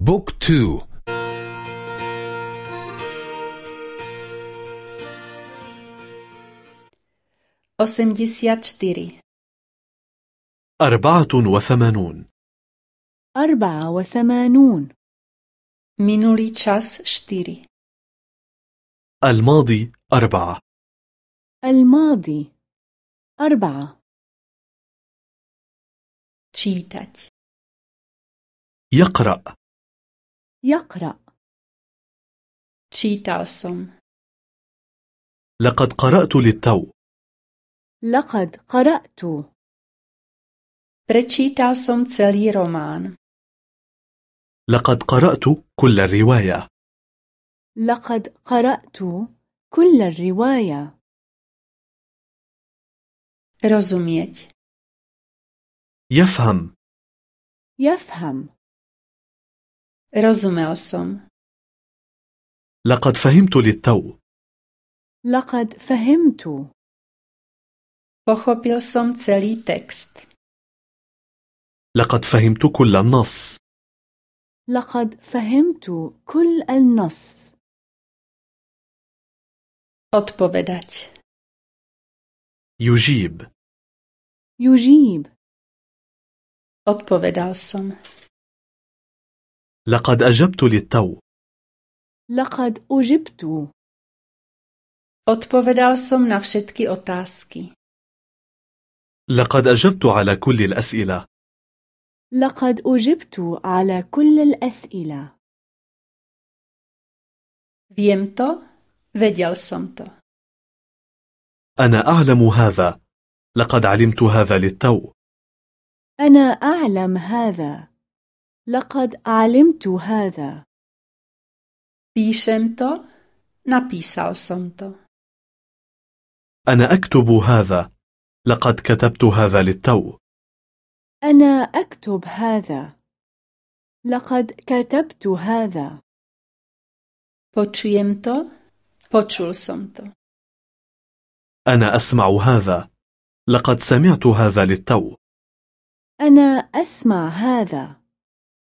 بوك تو أربعة وثمانون. أربعة وثمانون. Minulý čas čtyři. الماضي أربعة. الماضي أربعة. Čítať. يقرأ. يقرأ. Čítal som. لقد قرأت للتو. لقد قرأت. Prečítal som celý román. لقد قرأت كل الرواية. لقد قرأت كل الرواية. Rozumieť. يفهم. يفهم. Rozumel som. لقد فهمت للتو. لقد فهمت. Pochopil som celý text. لقد فهمت كل النص. لقد فهمت كل النص. Odpovedať. يجيب. يجيب. Odpovedal som. لقد أجبت للتو. لقد أجبت. Odpovedal som na všetky otázky. لقد أجبت على كل الأسئلة. لقد أجبت على كل الأسئلة. Viem to vedel som to. أنا أعلم هذا. لقد علمت هذا للتو. أنا أعلم هذا. لقد علمت هذا. Píšem to? Napísal som to. أنا أكتب هذا. لقد كتبت هذا للتو. أنا أكتب هذا. لقد كتبت هذا. Počujem to? Počul som to. أنا أسمع هذا. لقد سمعت هذا للتو. أنا أسمع هذا.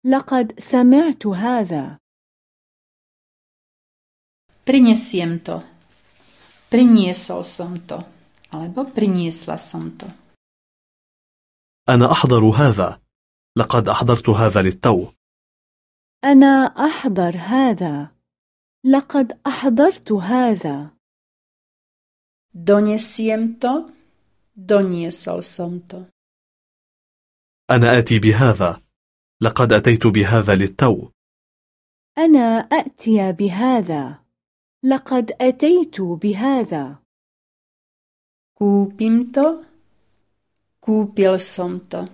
لقد سمعت هذا prinesiem to priniesol som to alebo priniesla som to أنا أحضر هذا لقد أحضرت هذا للتو أنا أحضر هذا لقد أحضرت هذا donesiem to doniesol som to أنا آتي بهذا لقد أتيت بهذا للتو. أنا أأتي بهذا. لقد أتيت بهذا. Som to.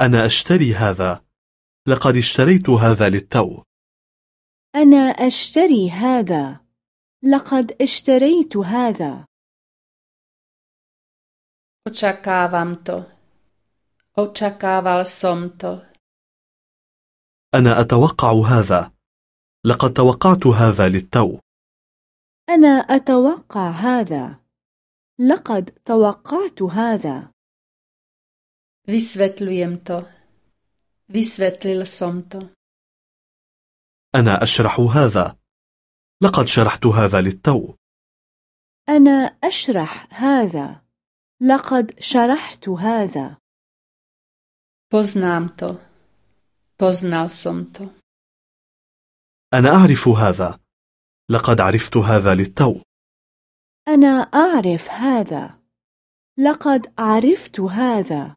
أنا أشتري هذا. لقد اشتريت هذا للتو. أنا أشتري هذا. لقد اشتريت هذا. Očakávam to. Očakával som to. أنا أتوقع هذا. لقد توقعت هذا للتو. أنا أتوقع هذا. لقد توقعت هذا. Vysvetľujem to. Vysvetlil som to. أنا أشرح هذا. لقد شرحت هذا للتو. أنا أشرح هذا. لقد شرحت هذا. Poznám to. Poznal som to. أنا أعرف هذا. لقد عرفت هذا للتو. أنا أعرف هذا. لقد عرفت هذا.